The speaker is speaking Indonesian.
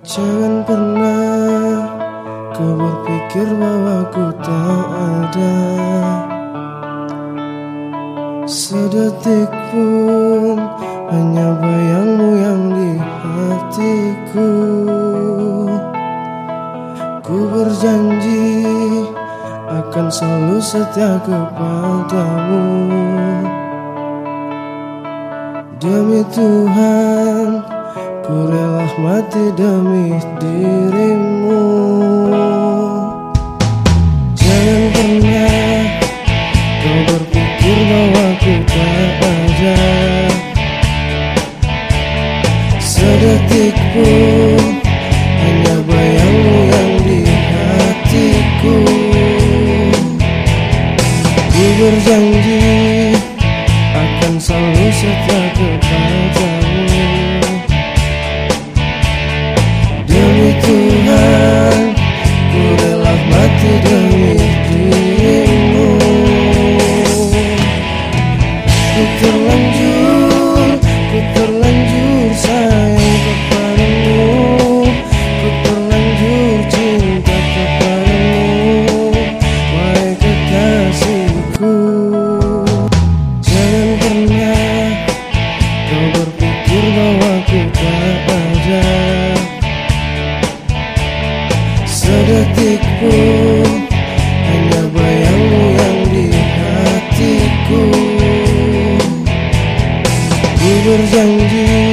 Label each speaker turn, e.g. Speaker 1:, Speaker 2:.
Speaker 1: Jangan pernah kau berpikir bahwa ku tak ada. Sedetik pun hanya bayangmu yang di hatiku. Ku berjanji akan selalu setia kepadamu Demi Tuhan Ku rela mati demi dirimu. Jangan pernah kau berpikir bahwa ku tak ada. Sedetik pun hanya bayangmu yang di hatiku. Ku berjanji akan selalu setia kepadamu Tuhan bir rengi